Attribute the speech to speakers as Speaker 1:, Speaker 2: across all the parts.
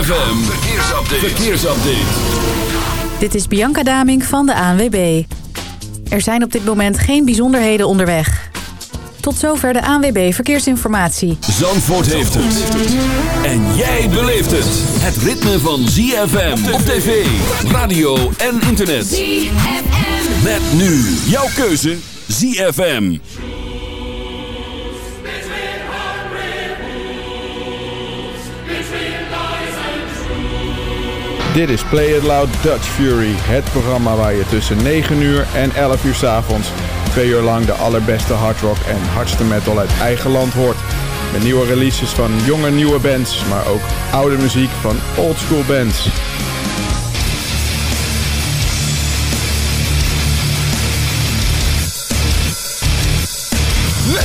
Speaker 1: ZFM, verkeersupdate. verkeersupdate.
Speaker 2: Dit is Bianca Daming van de ANWB. Er zijn op dit moment geen bijzonderheden onderweg. Tot zover de ANWB Verkeersinformatie.
Speaker 1: Zandvoort heeft het. En jij beleeft het. Het ritme van ZFM op tv, radio en internet. ZFM. Met nu jouw keuze ZFM.
Speaker 3: Dit is Play It Loud Dutch Fury, het programma waar je tussen 9 uur en 11 uur s avonds twee uur lang de allerbeste hardrock en hardste metal uit eigen land hoort. Met nieuwe releases van jonge nieuwe bands, maar ook oude muziek van oldschool bands.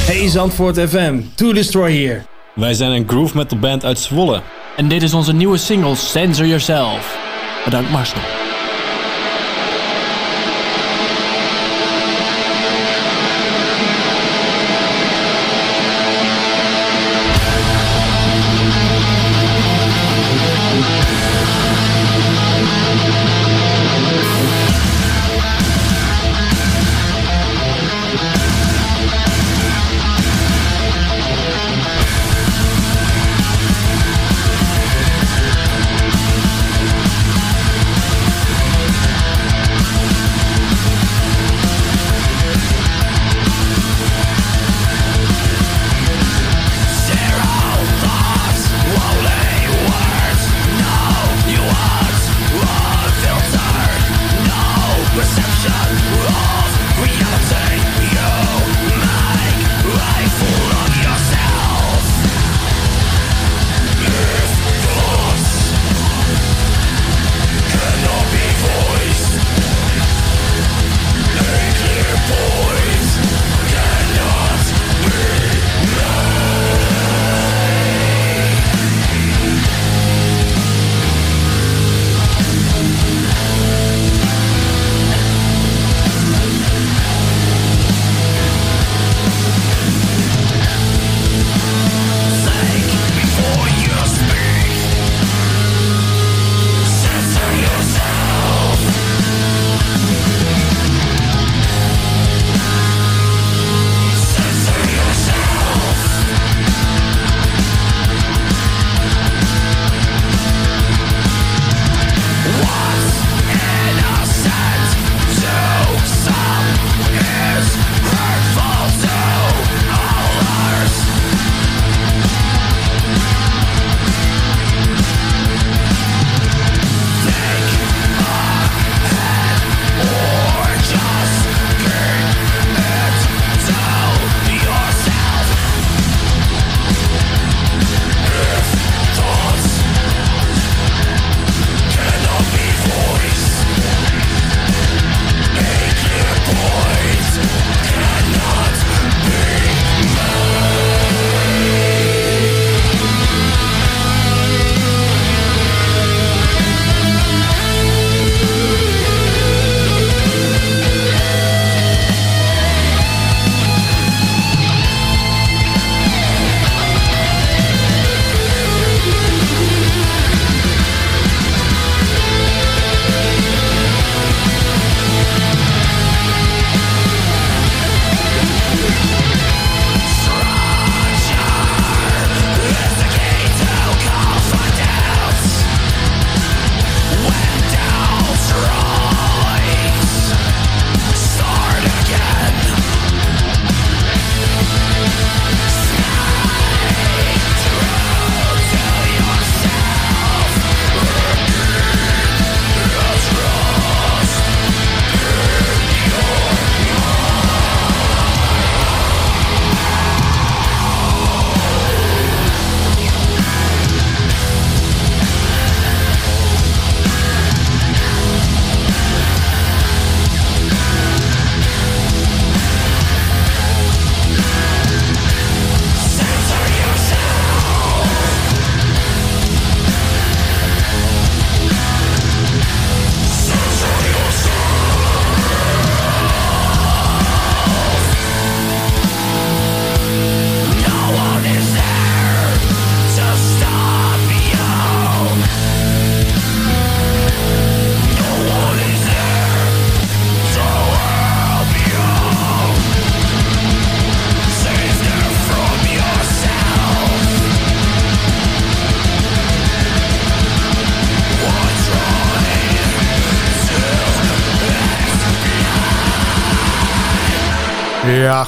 Speaker 4: Hey Zandvoort FM, To Destroy hier.
Speaker 5: Wij zijn een groove metal band uit Zwolle.
Speaker 6: En dit is onze nieuwe single Censor Yourself. Bedankt Marcel.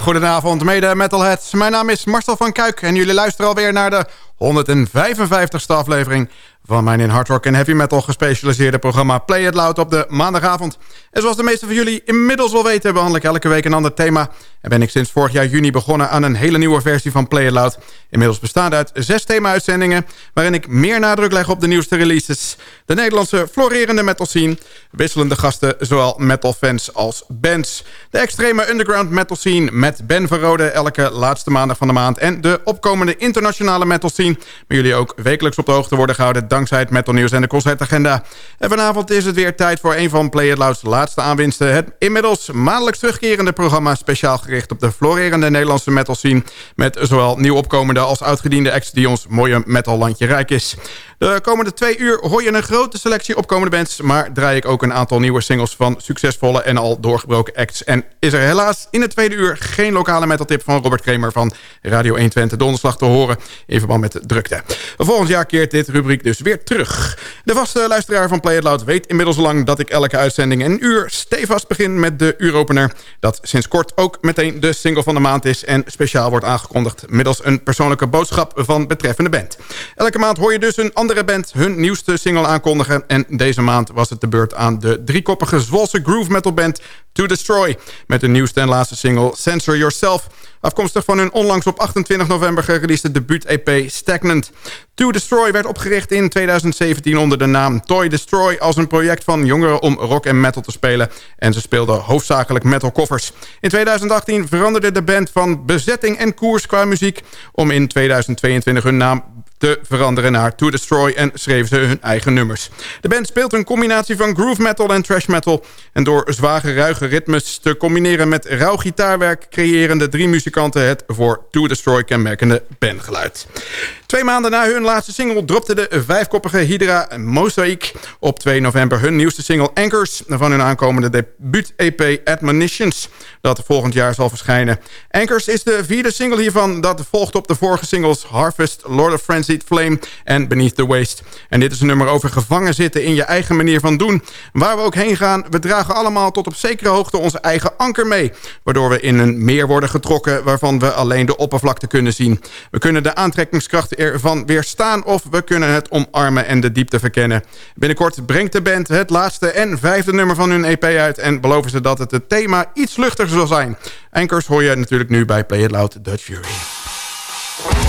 Speaker 3: Goedenavond mede metalheads. Mijn naam is Marcel van Kuik en jullie luisteren alweer naar de 155ste aflevering van mijn in hard rock en heavy metal gespecialiseerde programma Play It Loud op de maandagavond. En zoals de meeste van jullie inmiddels wel weten behandel ik elke week een ander thema. En ben ik sinds vorig jaar juni begonnen aan een hele nieuwe versie van Play It Loud. Inmiddels bestaande uit zes thema-uitzendingen waarin ik meer nadruk leg op de nieuwste releases. De Nederlandse florerende metal scene, wisselende gasten, zowel metal fans als bands. De extreme underground metal scene met Ben Verrode elke laatste maandag van de maand. En de opkomende internationale metal scene, waar jullie ook wekelijks op de hoogte worden gehouden dankzij het metal nieuws en de concertagenda. En vanavond is het weer tijd voor een van Play It Loud's laatste aanwinsten. Het inmiddels maandelijks terugkerende programma speciaal gericht op de florerende Nederlandse metal scene. Met zowel nieuw opkomende als oudgediende acts die ons mooie metallandje rijk is. De komende twee uur hoor je een grote selectie opkomende bands... maar draai ik ook een aantal nieuwe singles van succesvolle en al doorgebroken acts. En is er helaas in het tweede uur geen lokale metaltip van Robert Kramer... van Radio 1 Twente donderslag te horen in verband met de drukte. Volgend jaar keert dit rubriek dus weer terug. De vaste luisteraar van Play It Loud weet inmiddels lang... dat ik elke uitzending een uur stevast begin met de uuropener... dat sinds kort ook meteen de single van de maand is... en speciaal wordt aangekondigd middels een persoonlijke boodschap van betreffende band. Elke maand hoor je dus een band hun nieuwste single aankondigen... en deze maand was het de beurt aan de driekoppige Zwolse groove metal band To Destroy... met de nieuwste en laatste single Censor Yourself... afkomstig van hun onlangs op 28 november gereleasede debuut-EP Stagnant. To Destroy werd opgericht in 2017 onder de naam Toy Destroy... als een project van jongeren om rock en metal te spelen... en ze speelden hoofdzakelijk metal covers. In 2018 veranderde de band van bezetting en koers qua muziek... om in 2022 hun naam te veranderen naar To Destroy en schreven ze hun eigen nummers. De band speelt een combinatie van groove metal en trash metal... en door zware ruige ritmes te combineren met rauw gitaarwerk... creëren de drie muzikanten het voor To Destroy kenmerkende bandgeluid. Twee maanden na hun laatste single dropte de vijfkoppige Hydra Mosaic op 2 november hun nieuwste single Anchors van hun aankomende debuut-EP Admonitions dat volgend jaar zal verschijnen. Anchors is de vierde single hiervan dat volgt op de vorige singles Harvest, Lord of Frenzied Flame en Beneath the Waste. En dit is een nummer over gevangen zitten in je eigen manier van doen. Waar we ook heen gaan, we dragen allemaal tot op zekere hoogte onze eigen anker mee. Waardoor we in een meer worden getrokken waarvan we alleen de oppervlakte kunnen zien. We kunnen de aantrekkingskracht ervan weerstaan of we kunnen het omarmen en de diepte verkennen. Binnenkort brengt de band het laatste en vijfde nummer van hun EP uit... en beloven ze dat het het thema iets luchtiger zal zijn. Anchors hoor je natuurlijk nu bij Play It Loud Dutch Fury.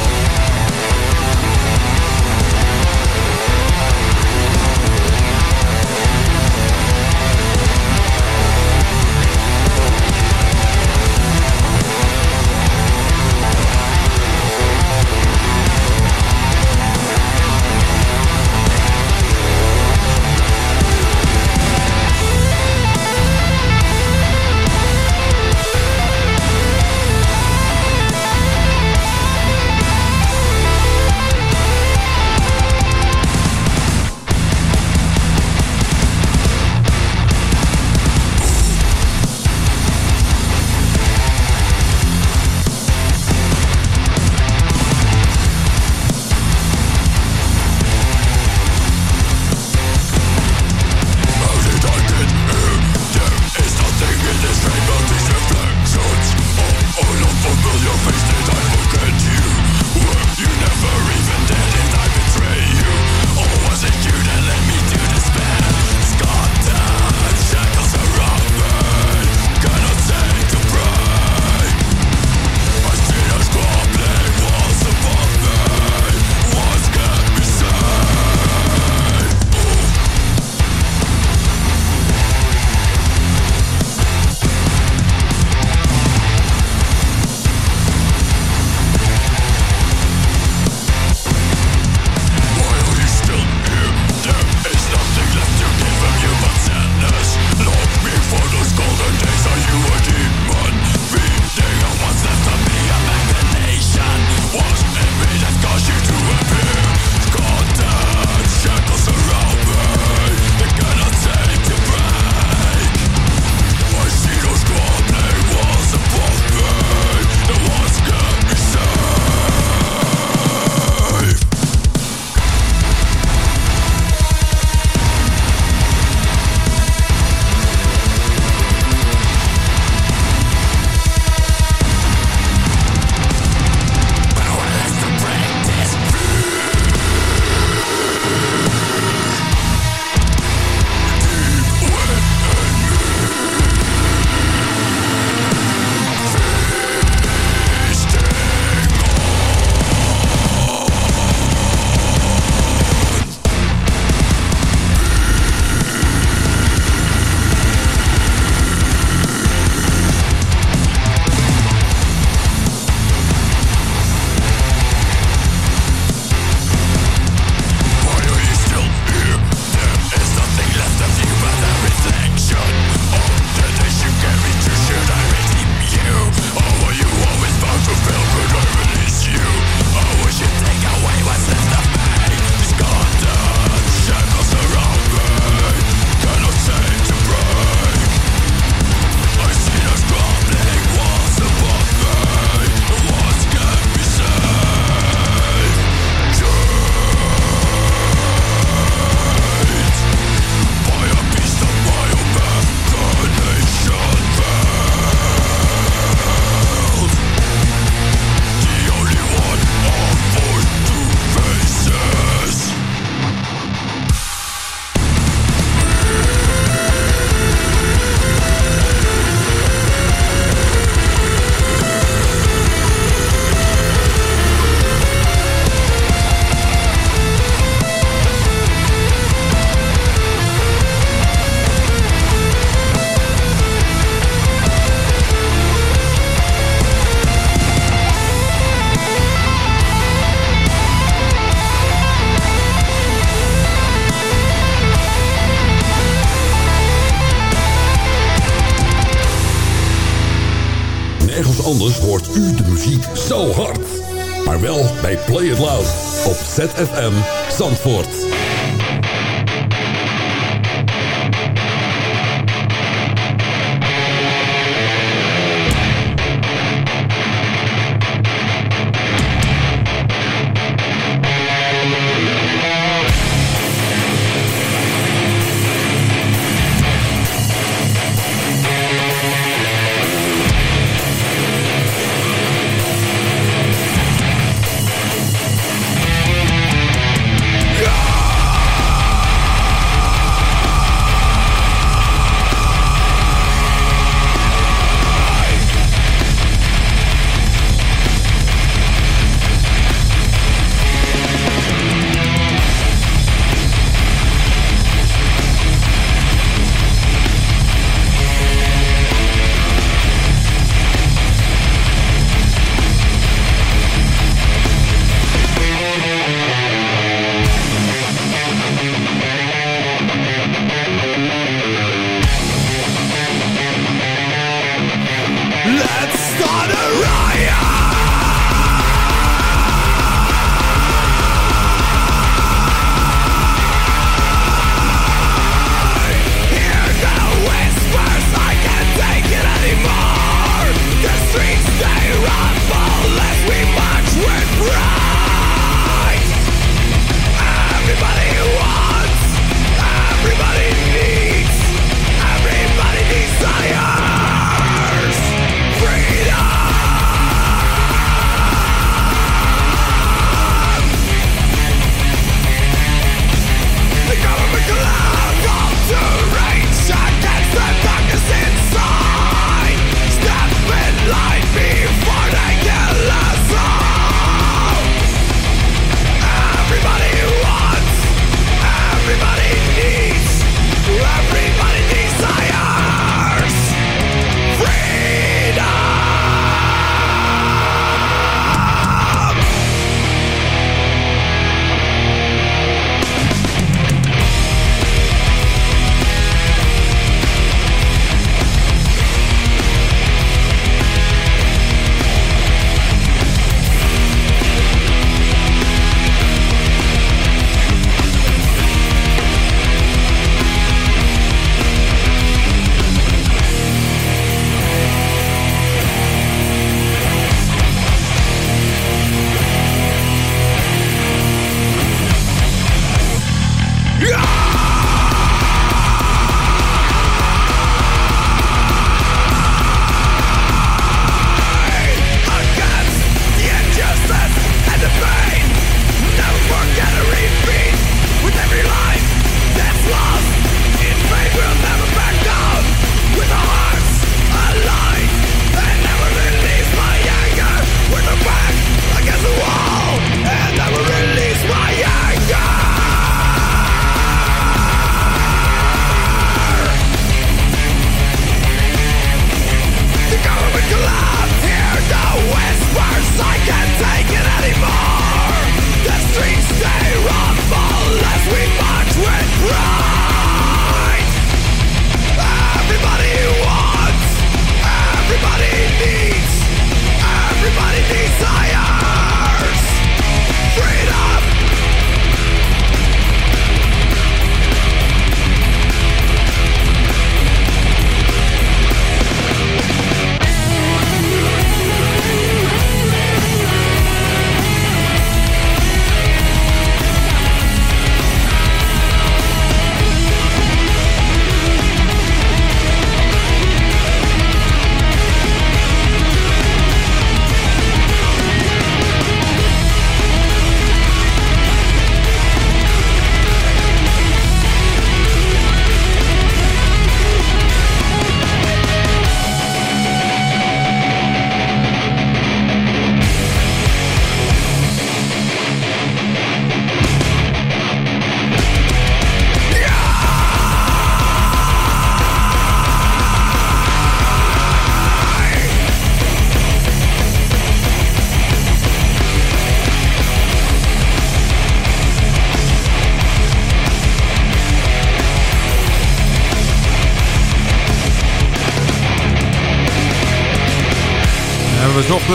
Speaker 1: ZFM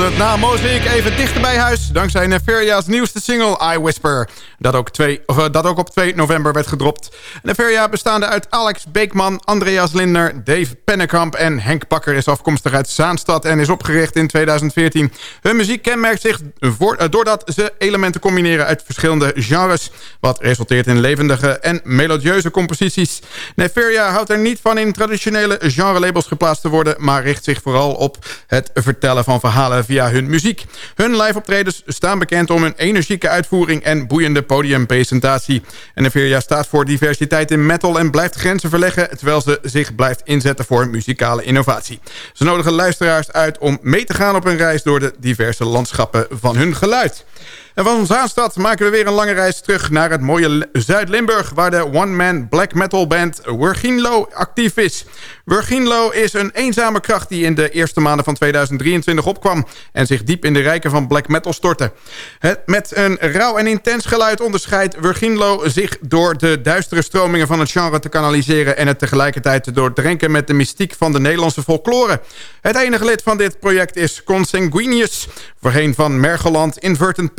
Speaker 3: het na Mosaic even dichter bij huis... dankzij Neferia's nieuwste single I Whisper... Dat ook, of, eh, dat ook op 2 november werd gedropt. Neferia bestaande uit Alex Beekman, Andreas Linder... Dave Pennekamp en Henk Bakker is afkomstig uit Zaanstad... en is opgericht in 2014. Hun muziek kenmerkt zich uh, doordat ze elementen combineren... uit verschillende genres... wat resulteert in levendige en melodieuze composities. Neferia houdt er niet van in traditionele genre-labels geplaatst te worden... maar richt zich vooral op het vertellen van verhalen via hun muziek. Hun live-optredens staan bekend om hun energieke uitvoering... en boeiende podiumpresentatie. En Neferia staat voor diversiteit in metal... en blijft grenzen verleggen... terwijl ze zich blijft inzetten voor muzikale innovatie. Ze nodigen luisteraars uit om mee te gaan op een reis... door de diverse landschappen van hun geluid. En van Zaanstad maken we weer een lange reis terug naar het mooie Zuid-Limburg... waar de one-man black metal band Virginlo actief is. Virginlo is een eenzame kracht die in de eerste maanden van 2023 opkwam... en zich diep in de rijken van black metal stortte. Met een rauw en intens geluid onderscheidt Virginlo zich... door de duistere stromingen van het genre te kanaliseren... en het tegelijkertijd te doordrenken met de mystiek van de Nederlandse folklore. Het enige lid van dit project is Consanguinius... voorheen van Mergeland, Invertent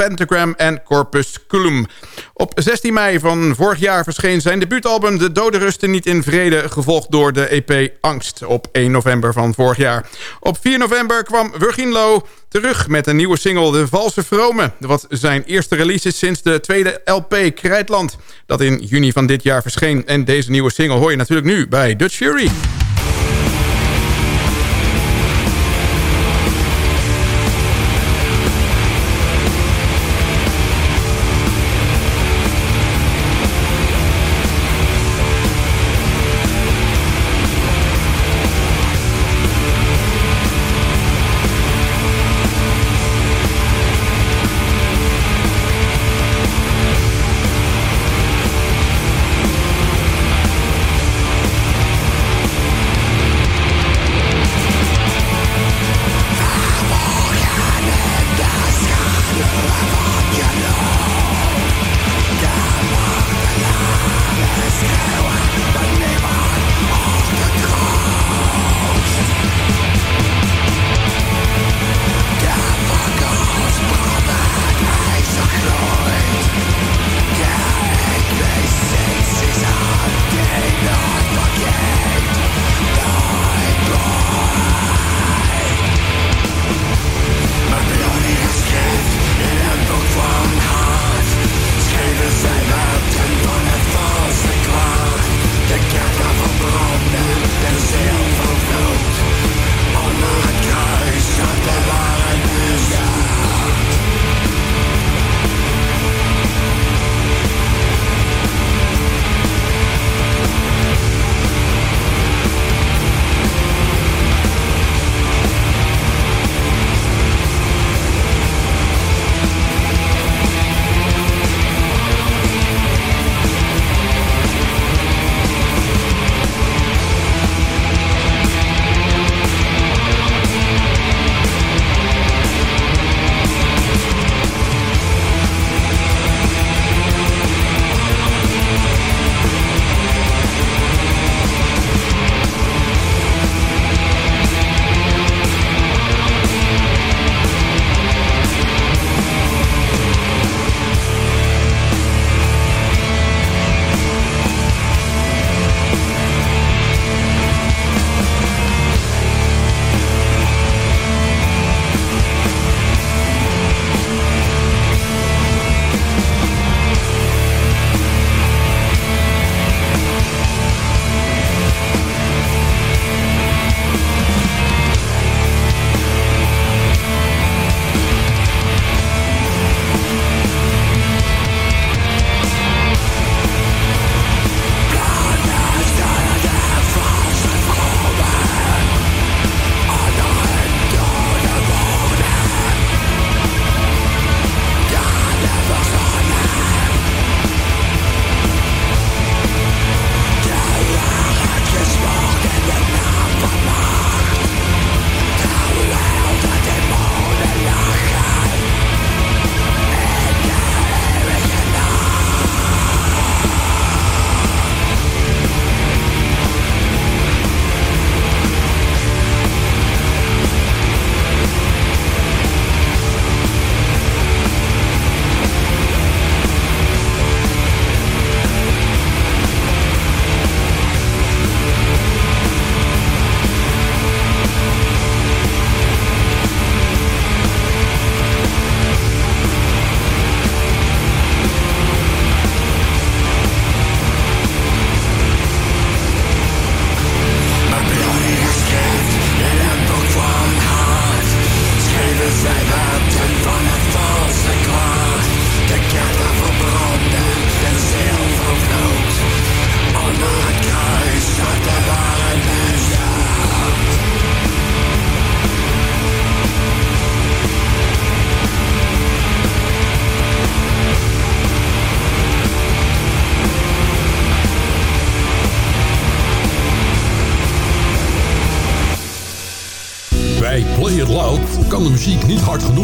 Speaker 3: En Corpus Culum. Op 16 mei van vorig jaar verscheen zijn debuutalbum De Dode Rusten Niet in Vrede... gevolgd door de EP Angst op 1 november van vorig jaar. Op 4 november kwam Virginlo terug met een nieuwe single De Valse Vrome... wat zijn eerste release is sinds de tweede LP Krijtland... dat in juni van dit jaar verscheen. En deze nieuwe single hoor je natuurlijk nu bij Dutch Fury.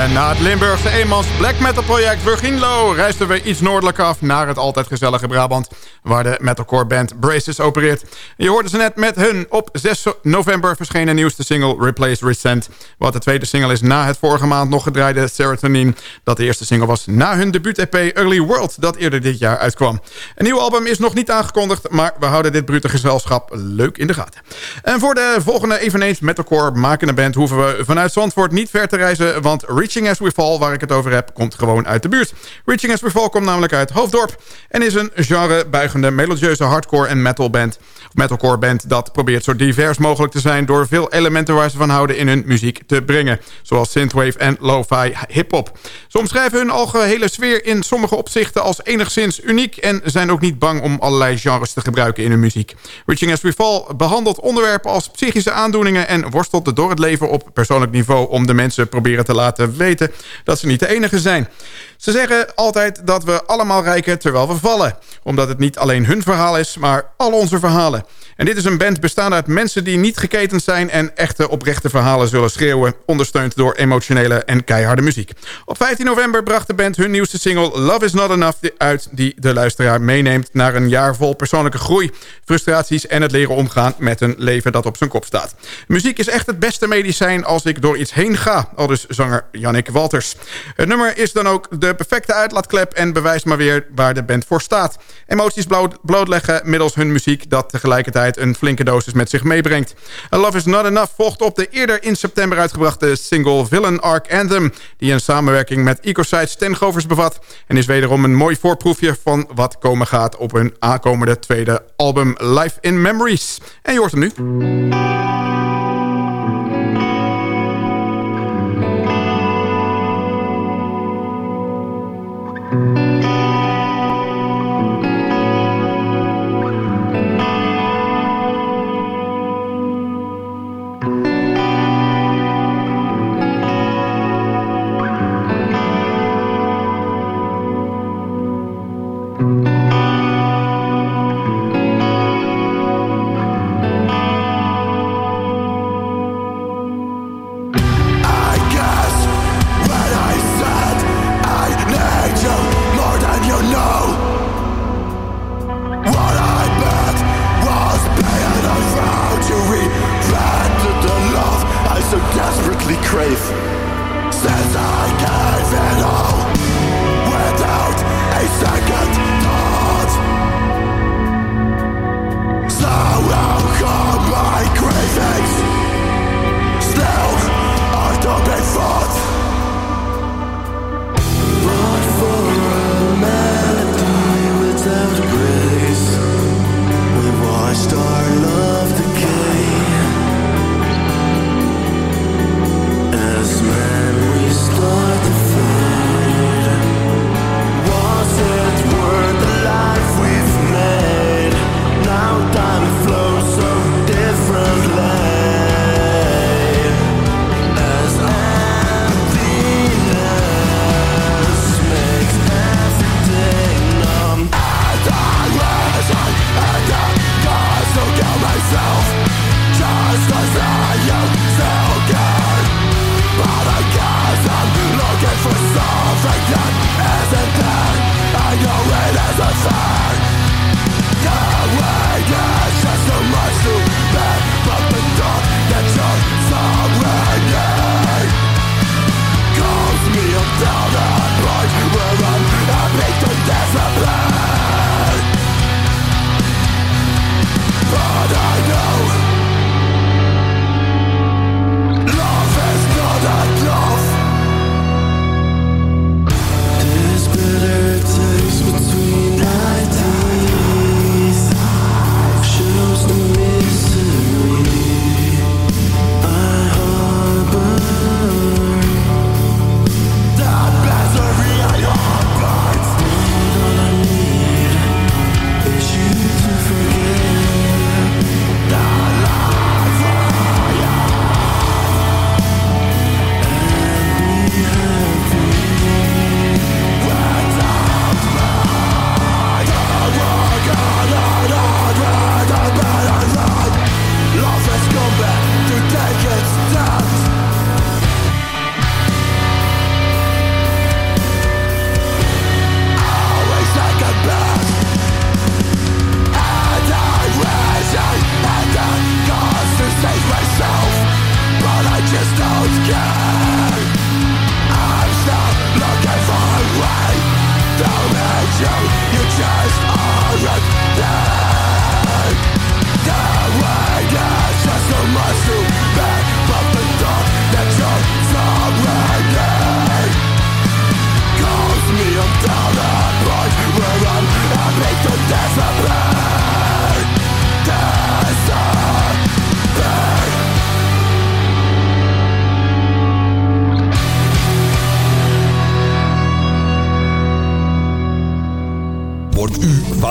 Speaker 3: En na het Limburgse eenmans black metal project Virginlo... reisden we iets noordelijk af naar het altijd gezellige Brabant... waar de metalcore band Braces opereert. Je hoorde ze net met hun op 6 november verschenen nieuwste single Replace Recent... wat de tweede single is na het vorige maand nog gedraaide Serotonin... dat de eerste single was na hun debuut-EP Early World... dat eerder dit jaar uitkwam. Een nieuw album is nog niet aangekondigd... maar we houden dit brute gezelschap leuk in de gaten. En voor de volgende eveneens metalcore makende band... hoeven we vanuit Zandvoort niet ver te reizen... want Reaching As We Fall, waar ik het over heb, komt gewoon uit de buurt. Reaching As We Fall komt namelijk uit Hoofddorp... en is een genrebuigende melodieuze hardcore en metal band, metalcore band... dat probeert zo divers mogelijk te zijn... door veel elementen waar ze van houden in hun muziek te brengen. Zoals synthwave en lo-fi hip-hop. Ze omschrijven hun algehele sfeer in sommige opzichten als enigszins uniek... en zijn ook niet bang om allerlei genres te gebruiken in hun muziek. Reaching As We Fall behandelt onderwerpen als psychische aandoeningen... en worstelt door het leven op persoonlijk niveau... om de mensen proberen te laten weten dat ze niet de enige zijn. Ze zeggen altijd dat we allemaal rijken terwijl we vallen. Omdat het niet alleen hun verhaal is, maar al onze verhalen. En dit is een band bestaande uit mensen die niet geketend zijn... en echte oprechte verhalen zullen schreeuwen... ondersteund door emotionele en keiharde muziek. Op 15 november bracht de band hun nieuwste single... Love is Not Enough uit... die de luisteraar meeneemt naar een jaar vol persoonlijke groei... frustraties en het leren omgaan met een leven dat op zijn kop staat. Muziek is echt het beste medicijn als ik door iets heen ga... al dus zanger Jannik Walters. Het nummer is dan ook de perfecte uitlaatklep... en bewijst maar weer waar de band voor staat. Emoties blootleggen middels hun muziek... dat tegelijkertijd een flinke dosis met zich meebrengt. A Love Is Not Enough volgt op de eerder in september uitgebrachte single Villain Arc Anthem... die een samenwerking met Ecosides ten Govers bevat... en is wederom een mooi voorproefje van wat komen gaat... op hun aankomende tweede album Life in Memories. En je hoort hem nu.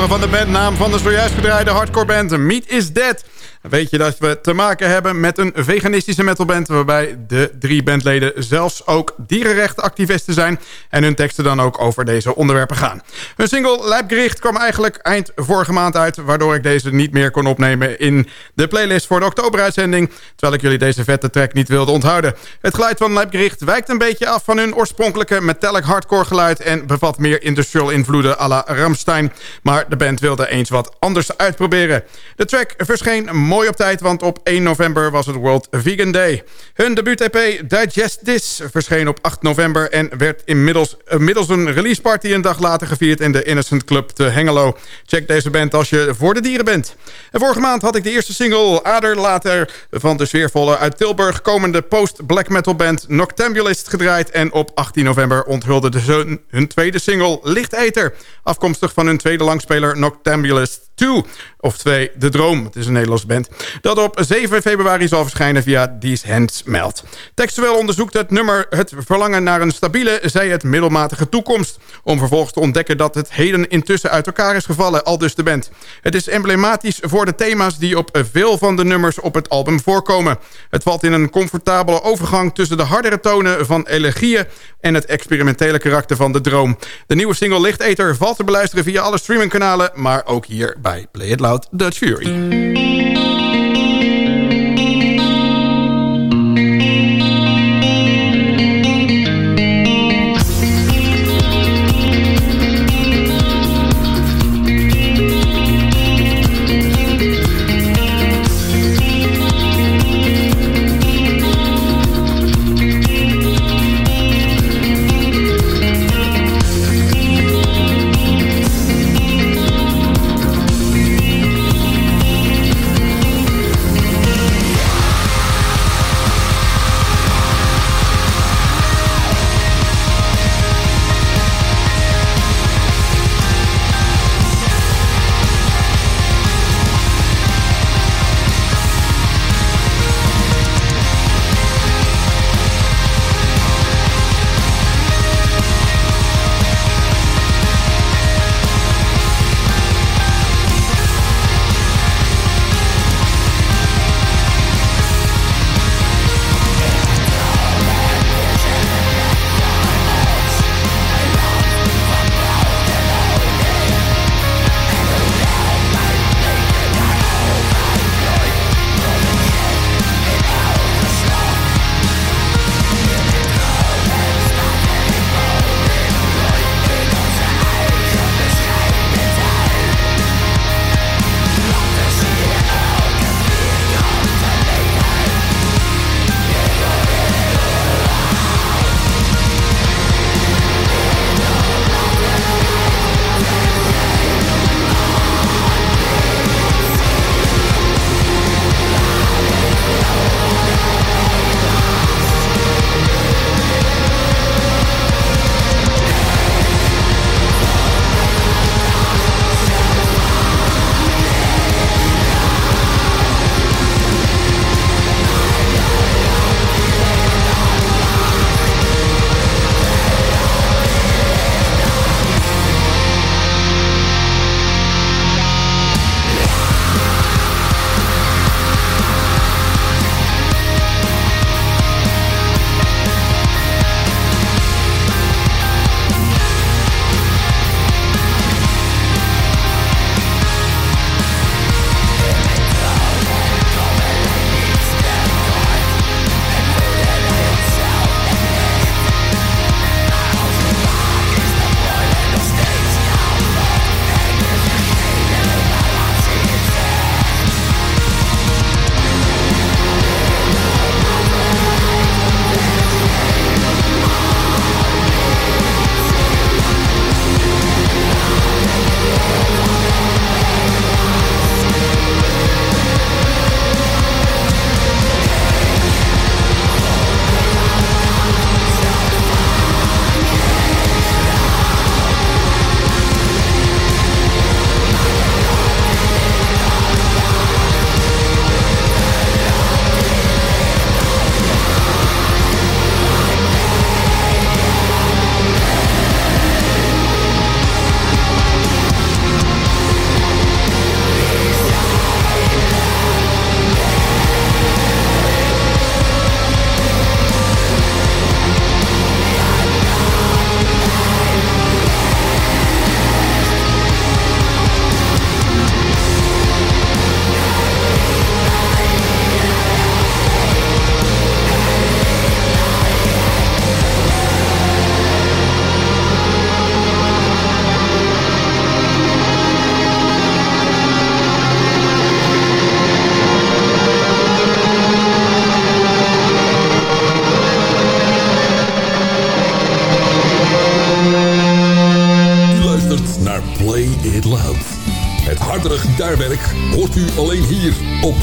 Speaker 3: Van de bandnaam van de zojuist gedraaide hardcore band Meat is Dead weet je dat we te maken hebben met een veganistische metalband... waarbij de drie bandleden zelfs ook dierenrechtenactivisten zijn... en hun teksten dan ook over deze onderwerpen gaan. Hun single Lijpgericht kwam eigenlijk eind vorige maand uit... waardoor ik deze niet meer kon opnemen in de playlist voor de oktoberuitzending... terwijl ik jullie deze vette track niet wilde onthouden. Het geluid van Lijpgericht wijkt een beetje af van hun oorspronkelijke metallic hardcore geluid... en bevat meer industrial invloeden à la Ramstein. Maar de band wilde eens wat anders uitproberen. De track verscheen mooi op tijd, want op 1 november was het World Vegan Day. Hun debuut-EP Digest This verscheen op 8 november... en werd inmiddels, middels een release party een dag later gevierd... in de Innocent Club te Hengelo. Check deze band als je voor de dieren bent. En vorige maand had ik de eerste single Ader later... van de sfeervolle uit Tilburg komende post-black metal band Noctambulist gedraaid... en op 18 november onthulde ze hun tweede single Lichteter... afkomstig van hun tweede langspeler Noctambulist 2, of 2 De Droom, het is een Nederlands band... dat op 7 februari zal verschijnen via These Hands Melt. Textueel onderzoekt het nummer het verlangen naar een stabiele, zij het middelmatige toekomst... om vervolgens te ontdekken dat het heden intussen uit elkaar is gevallen, al dus de band. Het is emblematisch voor de thema's die op veel van de nummers op het album voorkomen. Het valt in een comfortabele overgang tussen de hardere tonen van elegieën... en het experimentele karakter van de droom. De nieuwe single Lichteter valt te beluisteren via alle streamingkanalen... maar ook hier bij Play It Loud Dutch Fury.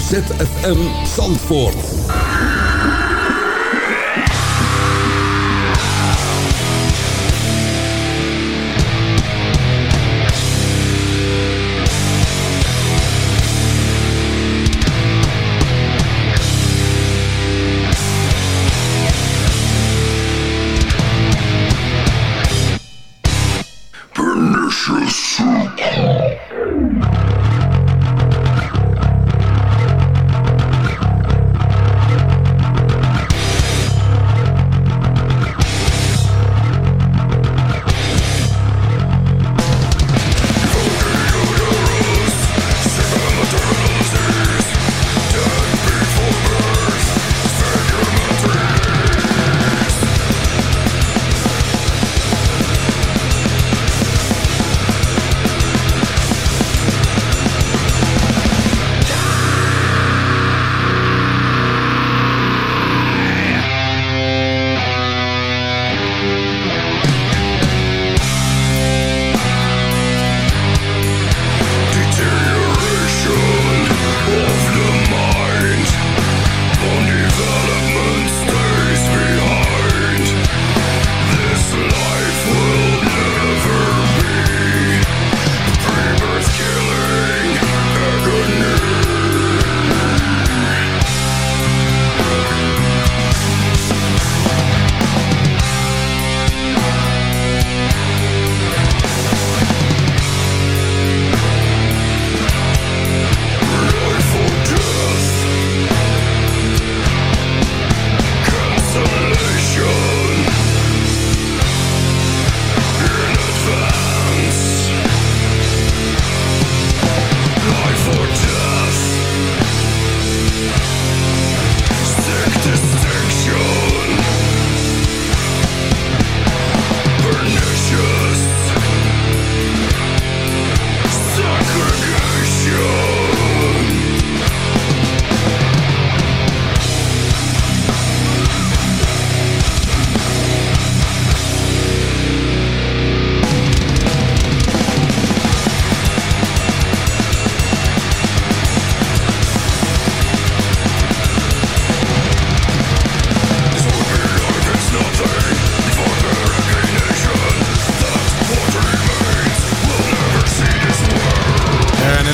Speaker 7: ZFM Zandvoort.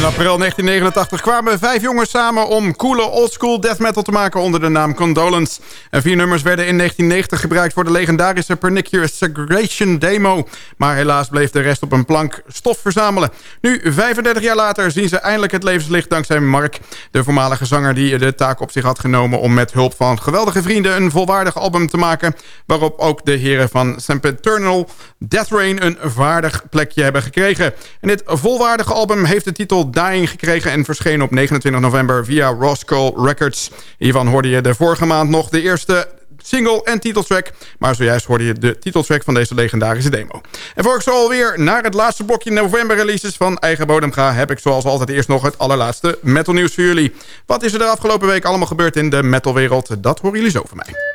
Speaker 3: April 1989 kwamen vijf jongens samen om coole oldschool death metal te maken onder de naam Condolence. En vier nummers werden in 1990 gebruikt voor de legendarische Pernicurous Segregation demo. Maar helaas bleef de rest op een plank stof verzamelen. Nu, 35 jaar later, zien ze eindelijk het levenslicht dankzij Mark. De voormalige zanger die de taak op zich had genomen om met hulp van geweldige vrienden een volwaardig album te maken. Waarop ook de heren van Sempiternal Death Rain een vaardig plekje hebben gekregen. En dit volwaardige album heeft de titel Dying gekregen en verscheen op 29 november via Roscoe Records. Hiervan hoorde je de vorige maand nog de eerste single en titeltrack. Maar zojuist hoorde je de titeltrack van deze legendarische demo. En voor ik zo alweer naar het laatste blokje november releases van Eigen Bodem ga... heb ik zoals altijd eerst nog het allerlaatste metal nieuws voor jullie. Wat is er de afgelopen week allemaal gebeurd in de metalwereld? Dat horen jullie zo van mij.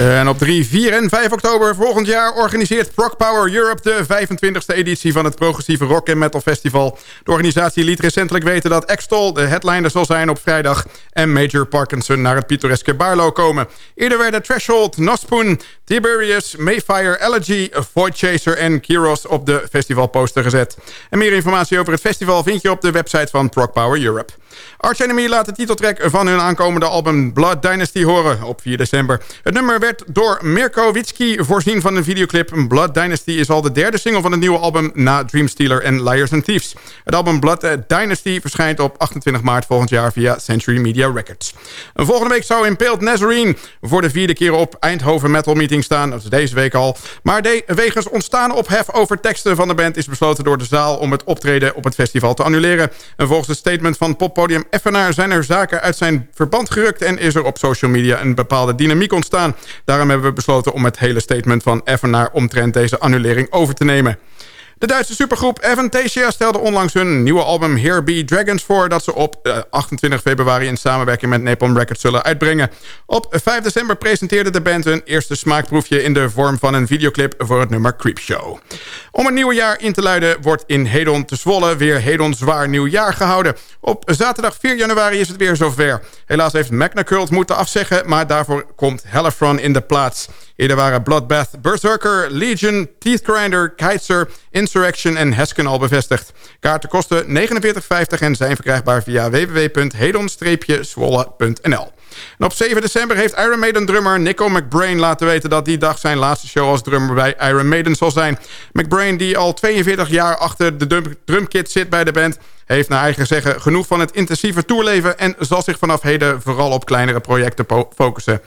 Speaker 3: En op 3, 4 en 5 oktober volgend jaar organiseert Rock Power Europe de 25e editie van het progressieve rock en metal festival. De organisatie liet recentelijk weten dat Extol de headliner zal zijn op vrijdag en Major Parkinson naar het pittoreske Barlow komen. Eerder werden Threshold, Nospoon, Tiberius, Mayfire, Elegy, Void Chaser en Kiros op de festivalposter gezet. En meer informatie over het festival vind je op de website van Rock Power Europe. Arch Enemy laat de titeltrack van hun aankomende album Blood Dynasty horen op 4 december. Het nummer werd door Mirko Witsky voorzien van een videoclip. Blood Dynasty is al de derde single van het nieuwe album na Dreamstealer en Liars and Thieves. Het album Blood Dynasty verschijnt op 28 maart volgend jaar via Century Media Records. volgende week zou Impaled Nazarene voor de vierde keer op Eindhoven Metal Meeting staan. Dat is deze week al. Maar de, wegens ontstaan ophef over teksten van de band is besloten door de zaal om het optreden op het festival te annuleren. En volgens het statement van Pop podium Effenaar zijn er zaken uit zijn verband gerukt... en is er op social media een bepaalde dynamiek ontstaan. Daarom hebben we besloten om het hele statement van Effenaar... omtrent deze annulering over te nemen. De Duitse supergroep Avantasia stelde onlangs hun nieuwe album Here Be Dragons voor... dat ze op 28 eh, februari in samenwerking met Napalm Records zullen uitbrengen. Op 5 december presenteerde de band hun eerste smaakproefje... in de vorm van een videoclip voor het nummer Creepshow. Om het nieuwe jaar in te luiden wordt in Hedon te Zwolle... weer Hedon Zwaar Nieuwjaar gehouden. Op zaterdag 4 januari is het weer zover. Helaas heeft Magna moeten afzeggen... maar daarvoor komt Hellefron in de plaats... Eerder waren Bloodbath, Berserker, Legion, Teethgrinder, Keitzer, Insurrection en Hesken al bevestigd. Kaarten kosten 49,50 en zijn verkrijgbaar via www.hedon-zwolle.nl. En op 7 december heeft Iron Maiden drummer Nico McBrain laten weten... dat die dag zijn laatste show als drummer bij Iron Maiden zal zijn. McBrain, die al 42 jaar achter de drumkit zit bij de band heeft naar eigen zeggen genoeg van het intensieve toerleven... en zal zich vanaf heden vooral op kleinere projecten focussen.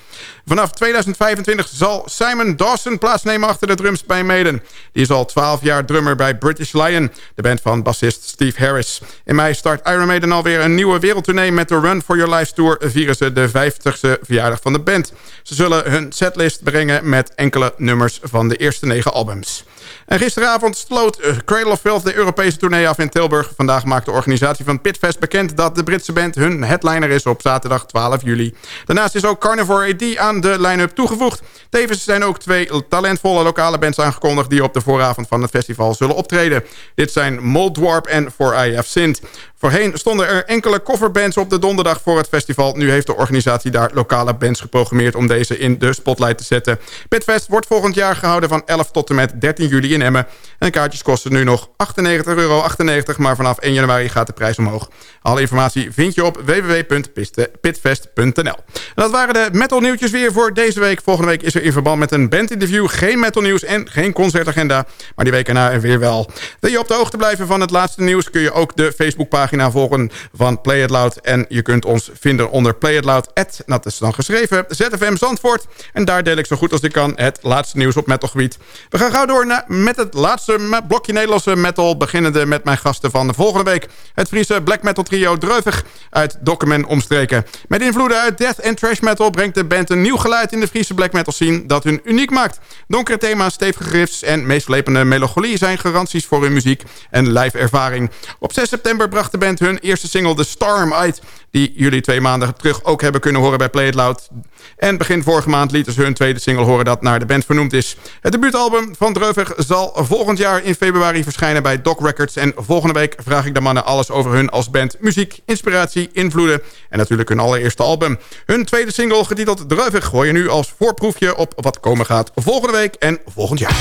Speaker 3: Vanaf 2025 zal Simon Dawson plaatsnemen achter de drums bij Maiden. Die is al 12 jaar drummer bij British Lion, de band van bassist Steve Harris. In mei start Iron Maiden alweer een nieuwe wereldtournee... met de Run for Your Life Tour vieren ze de 50ste verjaardag van de band. Ze zullen hun setlist brengen met enkele nummers van de eerste negen albums. En gisteravond sloot Cradle of Filth de Europese tournee af in Tilburg. Vandaag maakt de organisatie van Pitfest bekend dat de Britse band hun headliner is op zaterdag 12 juli. Daarnaast is ook Carnivore AD aan de line-up toegevoegd. Tevens zijn ook twee talentvolle lokale bands aangekondigd die op de vooravond van het festival zullen optreden. Dit zijn Moldwarp en For I Have Sinned. Voorheen stonden er enkele coverbands op de donderdag voor het festival. Nu heeft de organisatie daar lokale bands geprogrammeerd om deze in de spotlight te zetten. Pitfest wordt volgend jaar gehouden van 11 tot en met 13 juli in Emmen. En de kaartjes kosten nu nog 98,98 euro, maar vanaf 1 januari gaat de prijs omhoog. Alle informatie vind je op www.pitfest.nl. Dat waren de metal nieuwtjes weer voor deze week. Volgende week is er in verband met een bandinterview geen metal nieuws en geen concertagenda. Maar die week erna weer wel. Wil je op de hoogte blijven van het laatste nieuws kun je ook de Facebookpagina pagina volgen van Play It Loud. En je kunt ons vinden onder Play It Loud. dat is dan geschreven, ZFM Zandvoort. En daar deel ik zo goed als ik kan het laatste nieuws op metalgebied. We gaan gauw door met het laatste blokje Nederlandse metal. Beginnende met mijn gasten van de volgende week. Het Friese black metal trio Dreuvig uit Dokkumen omstreken. Met invloeden uit death en trash metal brengt de band een nieuw geluid in de Friese black metal scene dat hun uniek maakt. Donkere thema's, stevige riffs en meeslepende melancholie zijn garanties voor hun muziek en live ervaring. Op 6 september bracht de band hun eerste single The Storm uit... die jullie twee maanden terug ook hebben kunnen horen bij Play It Loud. En begin vorige maand lieten ze hun tweede single horen dat naar de band vernoemd is. Het debuutalbum van Dreuvig zal volgend jaar in februari verschijnen bij Doc Records. En volgende week vraag ik de mannen alles over hun als band. Muziek, inspiratie, invloeden en natuurlijk hun allereerste album. Hun tweede single getiteld Dreuvig hoor je nu als voorproefje op wat komen gaat volgende week en volgend jaar.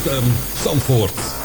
Speaker 7: ZFM ehm, Zandvoort.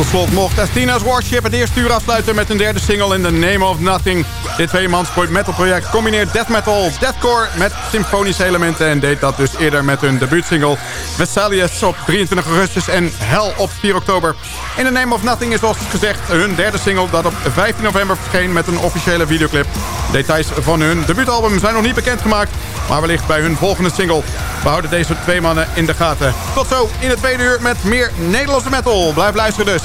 Speaker 3: Tot slot mocht Astina's Warship het eerste uur afsluiten met een derde single in The Name of Nothing. Dit tweemans metal project combineert death metal, deathcore met symfonische elementen... en deed dat dus eerder met hun debuutsingle Vesalius op 23 augustus en Hell op 4 oktober. In The Name of Nothing is zoals gezegd hun derde single dat op 15 november verscheen met een officiële videoclip. Details van hun debuutalbum zijn nog niet bekendgemaakt, maar wellicht bij hun volgende single. We houden deze twee mannen in de gaten. Tot zo in het tweede uur met meer Nederlandse metal. Blijf luisteren dus.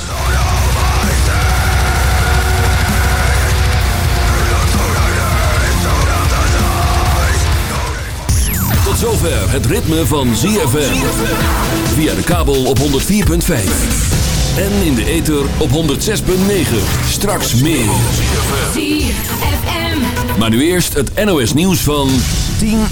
Speaker 1: Tot zover het ritme van ZFM. Via de kabel op 104.5. En in de ether op 106.9. Straks meer. Maar nu eerst het NOS nieuws van 10 uur.